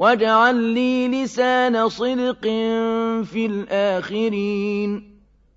وَاجْعَل لِّي لِسَانَ صِدْقٍ فِي الْآخِرِينَ.